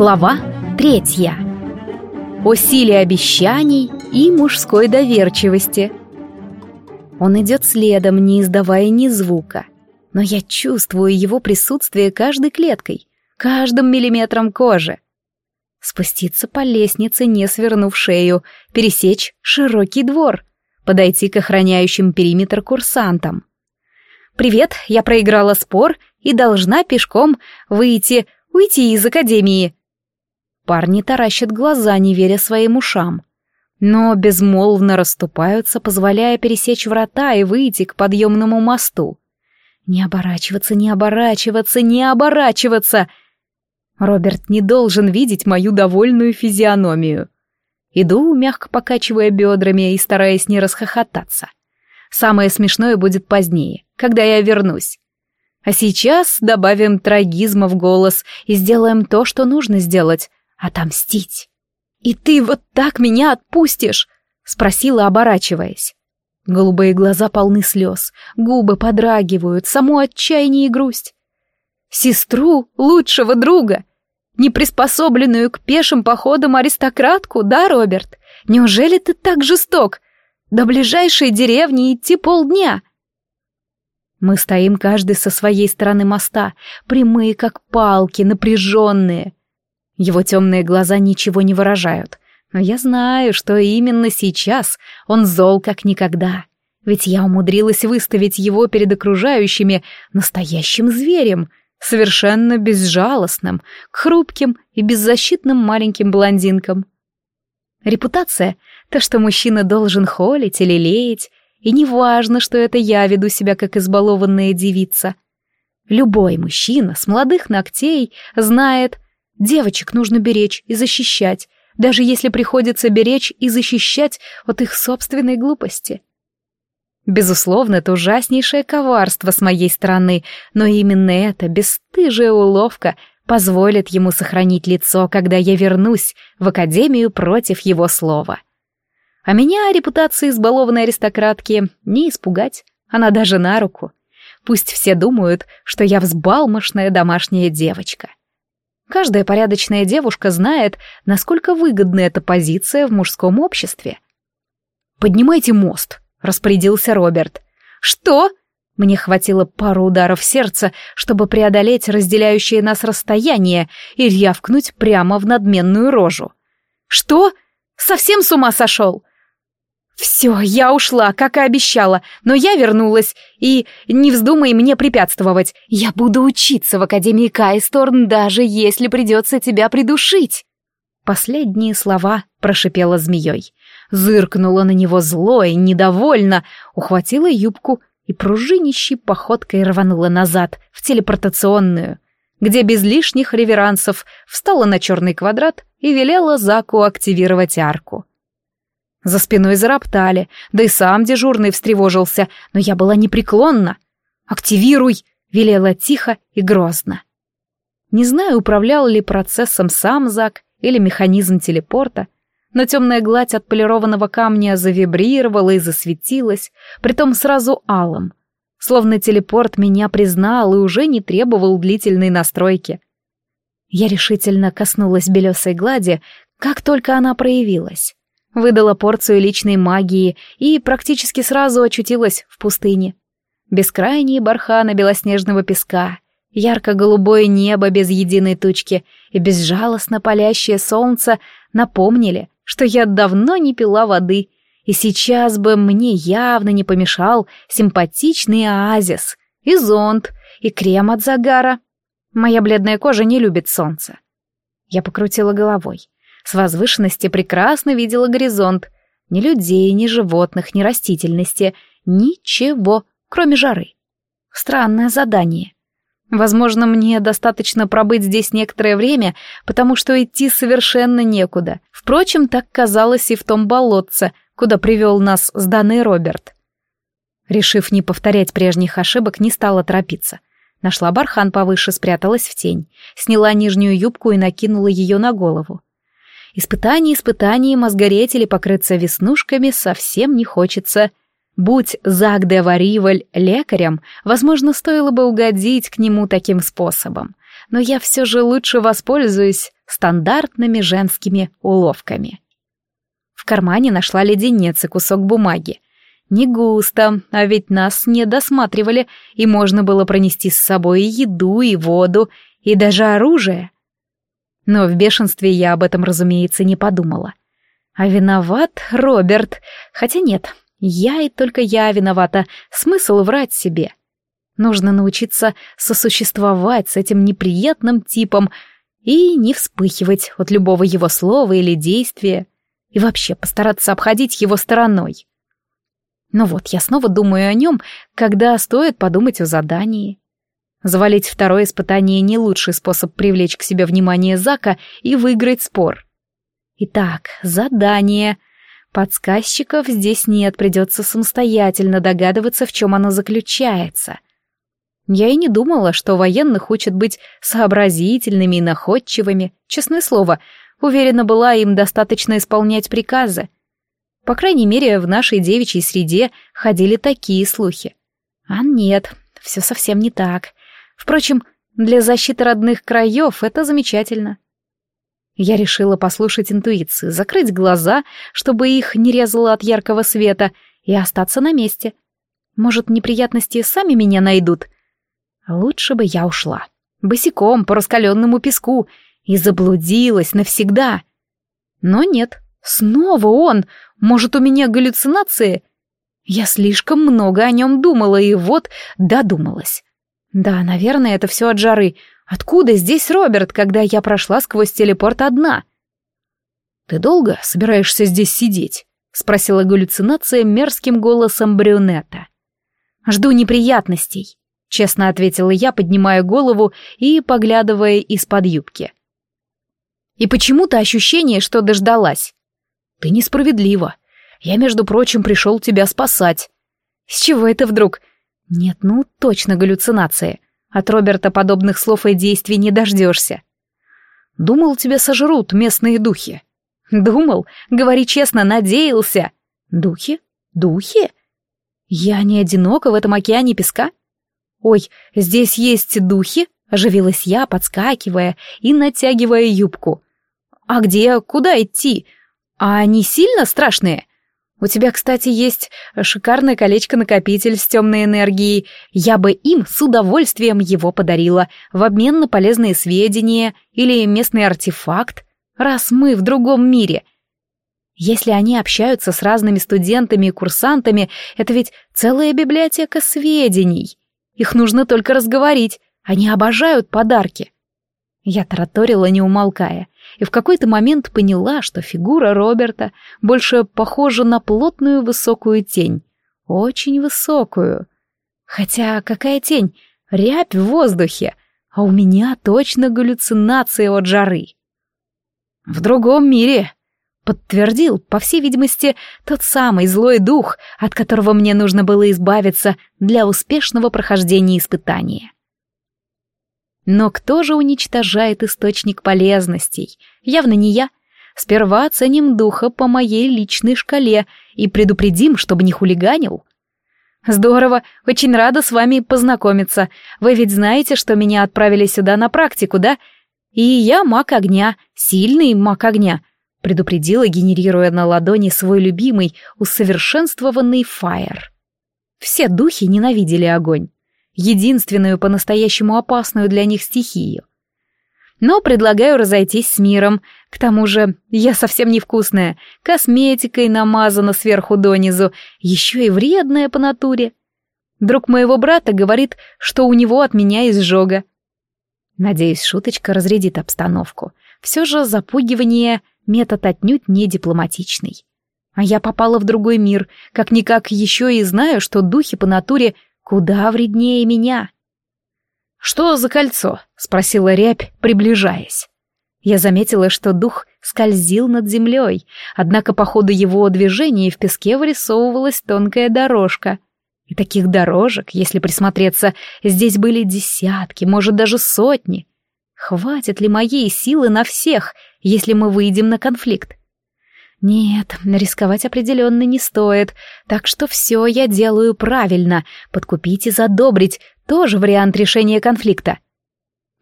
Глава третья. О обещаний и мужской доверчивости. Он идет следом, не издавая ни звука. Но я чувствую его присутствие каждой клеткой, каждым миллиметром кожи. Спуститься по лестнице, не свернув шею, пересечь широкий двор, подойти к охраняющим периметр курсантам. «Привет, я проиграла спор и должна пешком выйти, уйти из академии», Парни таращат глаза, не веря своим ушам. Но безмолвно расступаются, позволяя пересечь врата и выйти к подъемному мосту. Не оборачиваться, не оборачиваться, не оборачиваться! Роберт не должен видеть мою довольную физиономию. Иду, мягко покачивая бедрами и стараясь не расхохотаться. Самое смешное будет позднее, когда я вернусь. А сейчас добавим трагизма в голос и сделаем то, что нужно сделать. «Отомстить! И ты вот так меня отпустишь?» — спросила, оборачиваясь. Голубые глаза полны слез, губы подрагивают, само отчаяние и грусть. «Сестру лучшего друга!» неприспособленную к пешим походам аристократку, да, Роберт? Неужели ты так жесток? До ближайшей деревни идти полдня. Мы стоим каждый со своей стороны моста, прямые как палки, напряженные. Его темные глаза ничего не выражают. Но я знаю, что именно сейчас он зол как никогда. Ведь я умудрилась выставить его перед окружающими настоящим зверем, совершенно безжалостным, к хрупким и беззащитным маленьким блондинкам. Репутация — то, что мужчина должен холить или леять, и неважно, что это я веду себя как избалованная девица. Любой мужчина с молодых ногтей знает — Девочек нужно беречь и защищать, даже если приходится беречь и защищать от их собственной глупости. Безусловно, это ужаснейшее коварство с моей стороны, но именно эта бесстыжая уловка позволит ему сохранить лицо, когда я вернусь в Академию против его слова. А меня репутация избалованной аристократки не испугать, она даже на руку. Пусть все думают, что я взбалмошная домашняя девочка. Каждая порядочная девушка знает, насколько выгодна эта позиция в мужском обществе. «Поднимайте мост», — распорядился Роберт. «Что?» Мне хватило пару ударов сердца, чтобы преодолеть разделяющее нас расстояние и рявкнуть прямо в надменную рожу. «Что? Совсем с ума сошел? «Все, я ушла, как и обещала, но я вернулась, и не вздумай мне препятствовать. Я буду учиться в Академии Кайсторн, даже если придется тебя придушить!» Последние слова прошипела змеей. Зыркнула на него зло и недовольно, ухватила юбку и пружинищей походкой рванула назад, в телепортационную, где без лишних реверансов встала на черный квадрат и велела Заку активировать арку. За спиной зароптали, да и сам дежурный встревожился, но я была непреклонна. «Активируй!» — велела тихо и грозно. Не знаю, управлял ли процессом сам Зак или механизм телепорта, но темная гладь от полированного камня завибрировала и засветилась, притом сразу алым. Словно телепорт меня признал и уже не требовал длительной настройки. Я решительно коснулась белесой глади, как только она проявилась выдала порцию личной магии и практически сразу очутилась в пустыне. Бескрайние барханы белоснежного песка, ярко-голубое небо без единой тучки и безжалостно палящее солнце напомнили, что я давно не пила воды, и сейчас бы мне явно не помешал симпатичный оазис и зонт, и крем от загара. Моя бледная кожа не любит солнце. Я покрутила головой. С возвышенности прекрасно видела горизонт. Ни людей, ни животных, ни растительности. Ничего, кроме жары. Странное задание. Возможно, мне достаточно пробыть здесь некоторое время, потому что идти совершенно некуда. Впрочем, так казалось и в том болотце, куда привел нас сданный Роберт. Решив не повторять прежних ошибок, не стала торопиться. Нашла бархан повыше, спряталась в тень. Сняла нижнюю юбку и накинула ее на голову. Испытаний испытанием, а сгореть или покрыться веснушками совсем не хочется. Будь Загде Вариваль лекарем, возможно, стоило бы угодить к нему таким способом. Но я все же лучше воспользуюсь стандартными женскими уловками. В кармане нашла леденец и кусок бумаги. Не густо, а ведь нас не досматривали, и можно было пронести с собой и еду, и воду, и даже оружие — но в бешенстве я об этом, разумеется, не подумала. А виноват Роберт. Хотя нет, я и только я виновата. Смысл врать себе. Нужно научиться сосуществовать с этим неприятным типом и не вспыхивать от любого его слова или действия. И вообще постараться обходить его стороной. Но вот я снова думаю о нем, когда стоит подумать о задании. Завалить второе испытание не лучший способ привлечь к себе внимание Зака и выиграть спор. Итак, задание. Подсказчиков здесь нет, придется самостоятельно догадываться, в чем оно заключается. Я и не думала, что военных учат быть сообразительными и находчивыми. Честное слово, уверена была, им достаточно исполнять приказы. По крайней мере, в нашей девичьей среде ходили такие слухи. А нет, все совсем не так. Впрочем, для защиты родных краев это замечательно. Я решила послушать интуицию, закрыть глаза, чтобы их не резало от яркого света, и остаться на месте. Может, неприятности сами меня найдут? Лучше бы я ушла. Босиком по раскаленному песку. И заблудилась навсегда. Но нет, снова он. Может, у меня галлюцинации? Я слишком много о нем думала, и вот додумалась. Да, наверное, это все от жары. Откуда здесь Роберт, когда я прошла сквозь телепорт одна? Ты долго собираешься здесь сидеть? Спросила галлюцинация мерзким голосом брюнета. Жду неприятностей, честно ответила я, поднимая голову и поглядывая из-под юбки. И почему-то ощущение, что дождалась. Ты несправедлива. Я, между прочим, пришел тебя спасать. С чего это вдруг? Нет, ну точно галлюцинации. От Роберта подобных слов и действий не дождешься. Думал, тебя сожрут местные духи. Думал, говори честно, надеялся. Духи? Духи? Я не одинока в этом океане песка? Ой, здесь есть духи? Оживилась я, подскакивая и натягивая юбку. А где, куда идти? А они сильно страшные? У тебя, кстати, есть шикарное колечко-накопитель с темной энергией. Я бы им с удовольствием его подарила в обмен на полезные сведения или местный артефакт, раз мы в другом мире. Если они общаются с разными студентами и курсантами, это ведь целая библиотека сведений. Их нужно только разговорить. Они обожают подарки. Я тараторила, не умолкая, и в какой-то момент поняла, что фигура Роберта больше похожа на плотную высокую тень. Очень высокую. Хотя какая тень? Рябь в воздухе. А у меня точно галлюцинации от жары. В другом мире, подтвердил, по всей видимости, тот самый злой дух, от которого мне нужно было избавиться для успешного прохождения испытания. Но кто же уничтожает источник полезностей? Явно не я. Сперва оценим духа по моей личной шкале и предупредим, чтобы не хулиганил. Здорово, очень рада с вами познакомиться. Вы ведь знаете, что меня отправили сюда на практику, да? И я маг огня, сильный маг огня, предупредила, генерируя на ладони свой любимый, усовершенствованный фаер. Все духи ненавидели огонь единственную по-настоящему опасную для них стихию. Но предлагаю разойтись с миром. К тому же я совсем невкусная, косметикой намазана сверху донизу, еще и вредная по натуре. Друг моего брата говорит, что у него от меня изжога. Надеюсь, шуточка разрядит обстановку. Все же запугивание — метод отнюдь не дипломатичный. А я попала в другой мир, как-никак еще и знаю, что духи по натуре Куда вреднее меня. «Что за кольцо?» — спросила рябь, приближаясь. Я заметила, что дух скользил над землей, однако по ходу его движения в песке вырисовывалась тонкая дорожка. И таких дорожек, если присмотреться, здесь были десятки, может, даже сотни. Хватит ли моей силы на всех, если мы выйдем на конфликт? Нет, рисковать определенно не стоит, так что все я делаю правильно. Подкупить и задобрить — тоже вариант решения конфликта.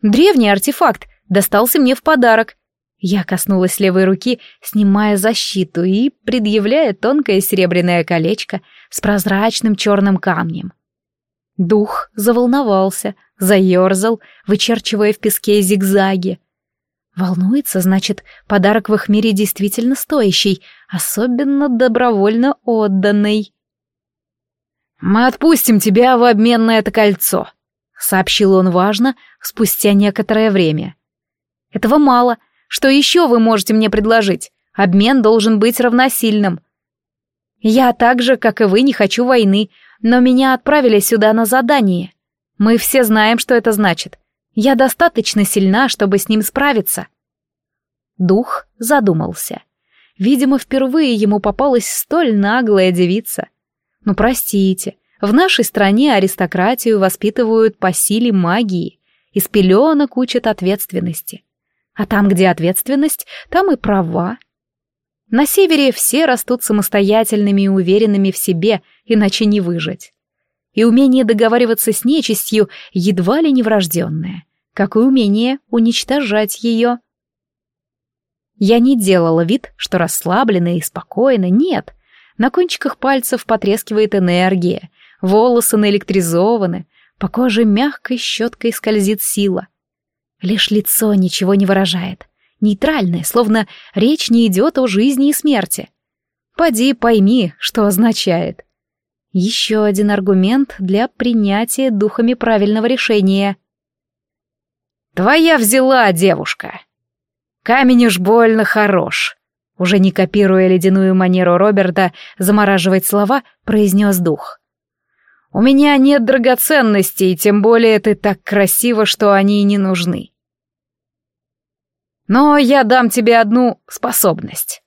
Древний артефакт достался мне в подарок. Я коснулась левой руки, снимая защиту и предъявляя тонкое серебряное колечко с прозрачным черным камнем. Дух заволновался, заерзал, вычерчивая в песке зигзаги. Волнуется, значит, подарок в их мире действительно стоящий, особенно добровольно отданный. «Мы отпустим тебя в обмен на это кольцо», — сообщил он важно спустя некоторое время. «Этого мало. Что еще вы можете мне предложить? Обмен должен быть равносильным. Я так же, как и вы, не хочу войны, но меня отправили сюда на задание. Мы все знаем, что это значит. Я достаточно сильна, чтобы с ним справиться. Дух задумался. Видимо, впервые ему попалась столь наглая девица. Ну, простите, в нашей стране аристократию воспитывают по силе магии. Из пеленок учат ответственности. А там, где ответственность, там и права. На севере все растут самостоятельными и уверенными в себе, иначе не выжить. И умение договариваться с нечистью едва ли не врожденное как и умение уничтожать ее. Я не делала вид, что расслаблена и спокойно. нет. На кончиках пальцев потрескивает энергия, волосы наэлектризованы, по коже мягкой щеткой скользит сила. Лишь лицо ничего не выражает, нейтральное, словно речь не идет о жизни и смерти. Поди пойми, что означает. Еще один аргумент для принятия духами правильного решения — Твоя взяла, девушка. Камень уж больно хорош. Уже не копируя ледяную манеру Роберта замораживать слова, произнес дух. У меня нет драгоценностей, тем более ты так красиво, что они и не нужны. Но я дам тебе одну способность.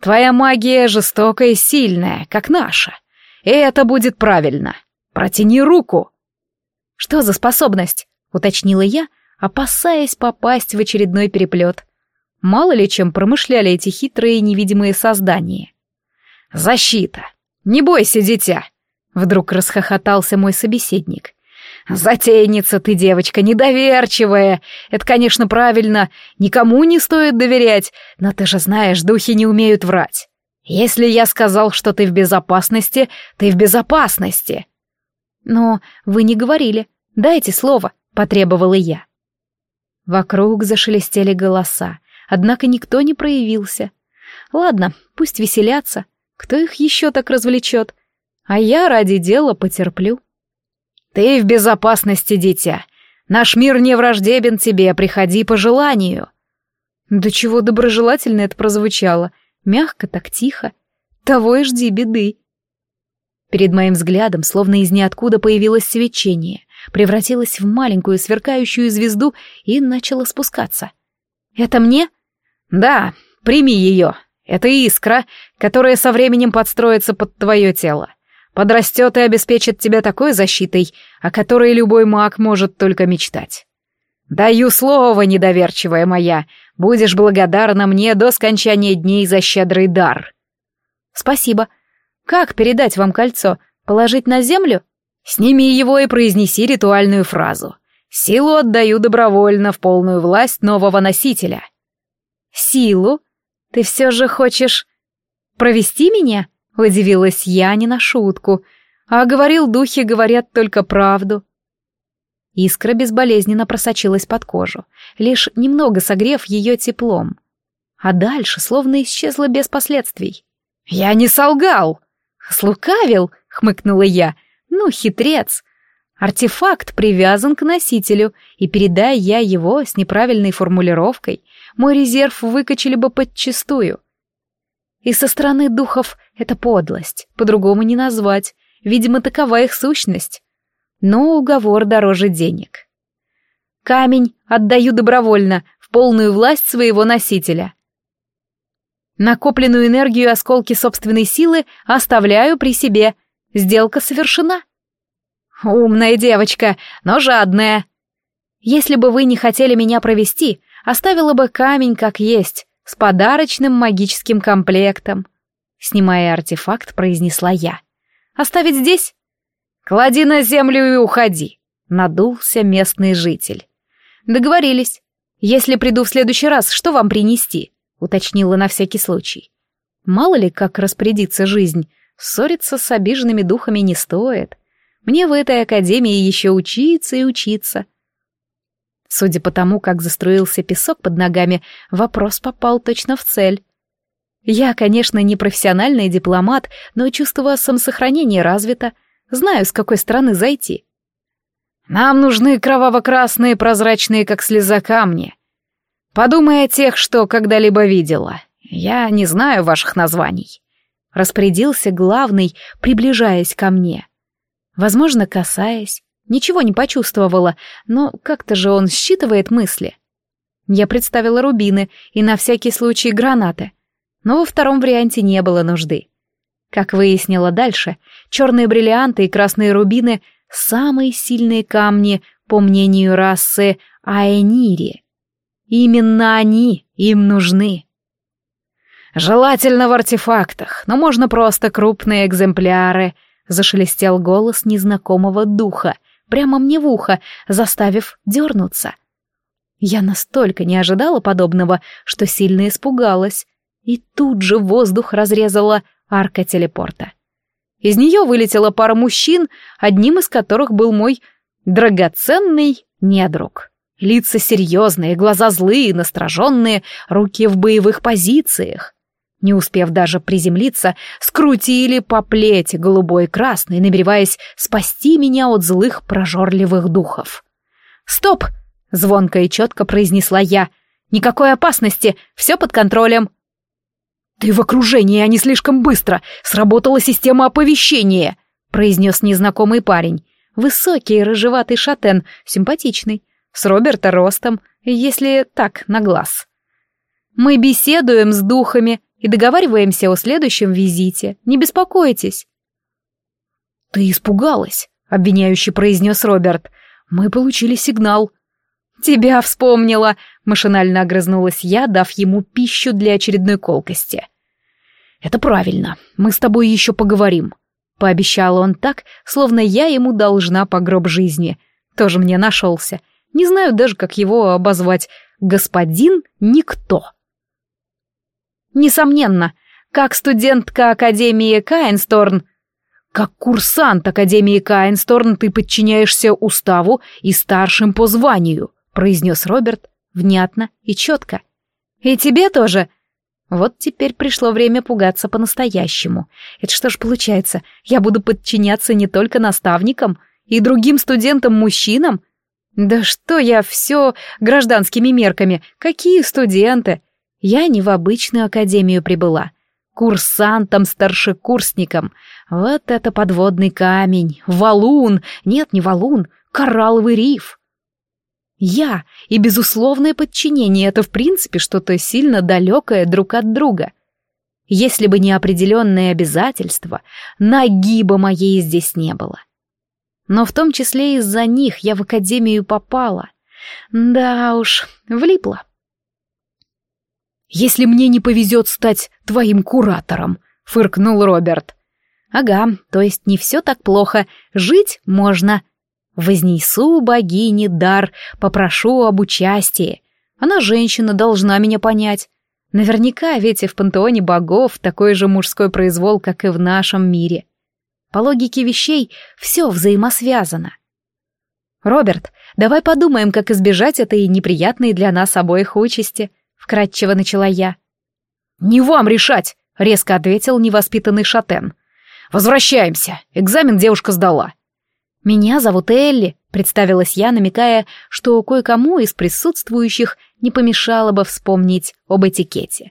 Твоя магия жестокая и сильная, как наша. И это будет правильно. Протяни руку. Что за способность? уточнила я, опасаясь попасть в очередной переплет. Мало ли чем промышляли эти хитрые невидимые создания. «Защита! Не бойся, дитя!» Вдруг расхохотался мой собеседник. «Затейница ты, девочка, недоверчивая! Это, конечно, правильно, никому не стоит доверять, но ты же знаешь, духи не умеют врать. Если я сказал, что ты в безопасности, ты в безопасности!» «Но вы не говорили. Дайте слово», — потребовала я. Вокруг зашелестели голоса, однако никто не проявился. Ладно, пусть веселятся, кто их еще так развлечет? А я ради дела потерплю. Ты в безопасности, дитя. Наш мир не враждебен тебе, приходи по желанию. До чего доброжелательно это прозвучало. Мягко, так тихо. Того и жди беды. Перед моим взглядом словно из ниоткуда появилось свечение превратилась в маленькую сверкающую звезду и начала спускаться. «Это мне?» «Да, прими ее. Это искра, которая со временем подстроится под твое тело. Подрастет и обеспечит тебя такой защитой, о которой любой маг может только мечтать. Даю слово, недоверчивая моя, будешь благодарна мне до скончания дней за щедрый дар». «Спасибо. Как передать вам кольцо? Положить на землю?» Сними его и произнеси ритуальную фразу. «Силу отдаю добровольно в полную власть нового носителя». «Силу? Ты все же хочешь провести меня?» — удивилась я не на шутку. «А говорил, духи говорят только правду». Искра безболезненно просочилась под кожу, лишь немного согрев ее теплом. А дальше словно исчезла без последствий. «Я не солгал!» «Слукавил!» — хмыкнула я — ну, хитрец. Артефакт привязан к носителю, и передай я его с неправильной формулировкой, мой резерв выкачали бы подчистую. И со стороны духов это подлость, по-другому не назвать, видимо, такова их сущность. Но уговор дороже денег. Камень отдаю добровольно, в полную власть своего носителя. Накопленную энергию осколки собственной силы оставляю при себе. Сделка совершена. «Умная девочка, но жадная». «Если бы вы не хотели меня провести, оставила бы камень как есть, с подарочным магическим комплектом», — снимая артефакт, произнесла я. «Оставить здесь?» «Клади на землю и уходи», — надулся местный житель. «Договорились. Если приду в следующий раз, что вам принести?» — уточнила на всякий случай. Мало ли, как распорядится жизнь, ссориться с обиженными духами не стоит. Мне в этой академии еще учиться и учиться. Судя по тому, как заструился песок под ногами, вопрос попал точно в цель. Я, конечно, не профессиональный дипломат, но чувство самосохранения развито. Знаю, с какой стороны зайти. Нам нужны кроваво-красные, прозрачные, как слеза камни. Подумай о тех, что когда-либо видела. Я не знаю ваших названий. Распорядился главный, приближаясь ко мне возможно, касаясь. Ничего не почувствовала, но как-то же он считывает мысли. Я представила рубины и на всякий случай гранаты, но во втором варианте не было нужды. Как выяснила дальше, черные бриллианты и красные рубины — самые сильные камни, по мнению расы Аэнири. Именно они им нужны. Желательно в артефактах, но можно просто крупные экземпляры — Зашелестел голос незнакомого духа, прямо мне в ухо, заставив дернуться. Я настолько не ожидала подобного, что сильно испугалась. И тут же воздух разрезала арка телепорта. Из нее вылетела пара мужчин, одним из которых был мой драгоценный недруг. Лица серьезные, глаза злые, настороженные, руки в боевых позициях не успев даже приземлиться, скрутили по плете голубой и красной, намереваясь спасти меня от злых прожорливых духов. «Стоп!» — звонко и четко произнесла я. «Никакой опасности, все под контролем». «Ты в окружении, а не слишком быстро! Сработала система оповещения!» — произнес незнакомый парень. Высокий, рыжеватый шатен, симпатичный, с Роберта ростом, если так, на глаз. Мы беседуем с духами и договариваемся о следующем визите. Не беспокойтесь». «Ты испугалась», — обвиняюще произнес Роберт. «Мы получили сигнал». «Тебя вспомнила», — машинально огрызнулась я, дав ему пищу для очередной колкости. «Это правильно. Мы с тобой еще поговорим», — пообещал он так, словно я ему должна по гроб жизни. Тоже мне нашелся. Не знаю даже, как его обозвать. «Господин Никто». Несомненно, как студентка Академии Кайнсторн, как курсант Академии Кайнсторн ты подчиняешься уставу и старшим по званию, произнес Роберт внятно и четко. И тебе тоже. Вот теперь пришло время пугаться по-настоящему. Это что ж получается, я буду подчиняться не только наставникам и другим студентам-мужчинам? Да что я все гражданскими мерками, какие студенты? Я не в обычную академию прибыла. Курсантом-старшекурсником. Вот это подводный камень, валун, нет, не валун, коралловый риф. Я и безусловное подчинение — это в принципе что-то сильно далекое друг от друга. Если бы не определенные обязательства, нагиба моей здесь не было. Но в том числе из-за них я в академию попала. Да уж, влипла если мне не повезет стать твоим куратором», — фыркнул Роберт. «Ага, то есть не все так плохо, жить можно. Вознесу богине дар, попрошу об участии. Она женщина, должна меня понять. Наверняка ведь и в пантеоне богов такой же мужской произвол, как и в нашем мире. По логике вещей все взаимосвязано. Роберт, давай подумаем, как избежать этой неприятной для нас обоих участи», вкратчиво начала я. «Не вам решать!» — резко ответил невоспитанный шатен. «Возвращаемся! Экзамен девушка сдала!» «Меня зовут Элли», — представилась я, намекая, что кое-кому из присутствующих не помешало бы вспомнить об этикете.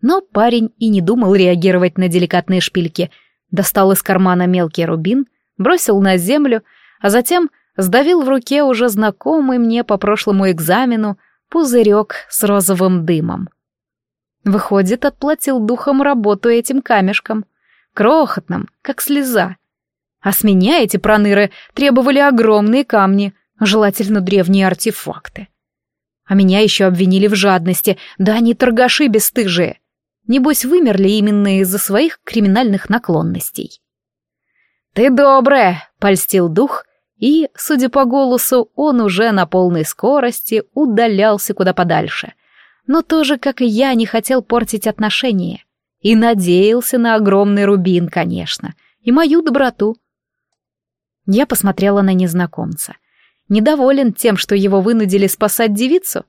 Но парень и не думал реагировать на деликатные шпильки, достал из кармана мелкий рубин, бросил на землю, а затем сдавил в руке уже знакомый мне по прошлому экзамену пузырек с розовым дымом. Выходит, отплатил духом работу этим камешком, крохотным, как слеза. А с меня эти проныры требовали огромные камни, желательно древние артефакты. А меня еще обвинили в жадности, да они торгаши бесстыжие. Небось, вымерли именно из-за своих криминальных наклонностей. «Ты добрая!» — польстил дух и, судя по голосу, он уже на полной скорости удалялся куда подальше. Но тоже, как и я, не хотел портить отношения. И надеялся на огромный рубин, конечно, и мою доброту. Я посмотрела на незнакомца. Недоволен тем, что его вынудили спасать девицу?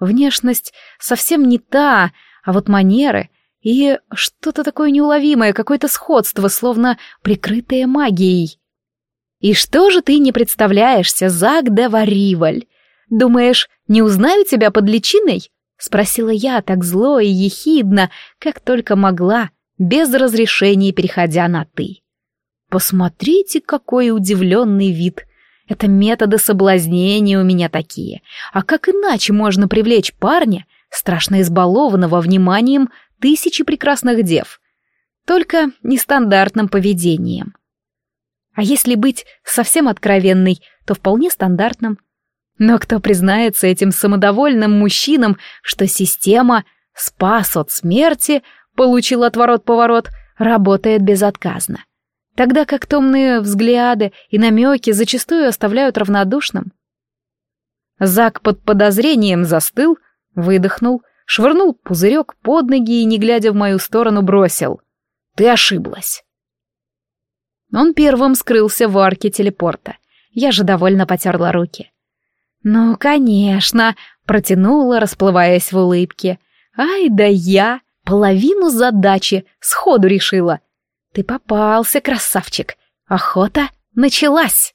Внешность совсем не та, а вот манеры и что-то такое неуловимое, какое-то сходство, словно прикрытое магией. И что же ты не представляешься, Загда Вариваль? Думаешь, не узнаю тебя под личиной? Спросила я так зло и ехидно, как только могла, без разрешения переходя на «ты». Посмотрите, какой удивленный вид. Это методы соблазнения у меня такие. А как иначе можно привлечь парня, страшно избалованного вниманием тысячи прекрасных дев? Только нестандартным поведением. А если быть совсем откровенной, то вполне стандартным. Но кто признается этим самодовольным мужчинам, что система «спас от смерти» получил отворот-поворот, работает безотказно? Тогда как томные взгляды и намеки зачастую оставляют равнодушным. Зак под подозрением застыл, выдохнул, швырнул пузырек под ноги и, не глядя в мою сторону, бросил. «Ты ошиблась!» Он первым скрылся в арке телепорта. Я же довольно потерла руки. «Ну, конечно!» — протянула, расплываясь в улыбке. «Ай да я! Половину задачи сходу решила!» «Ты попался, красавчик! Охота началась!»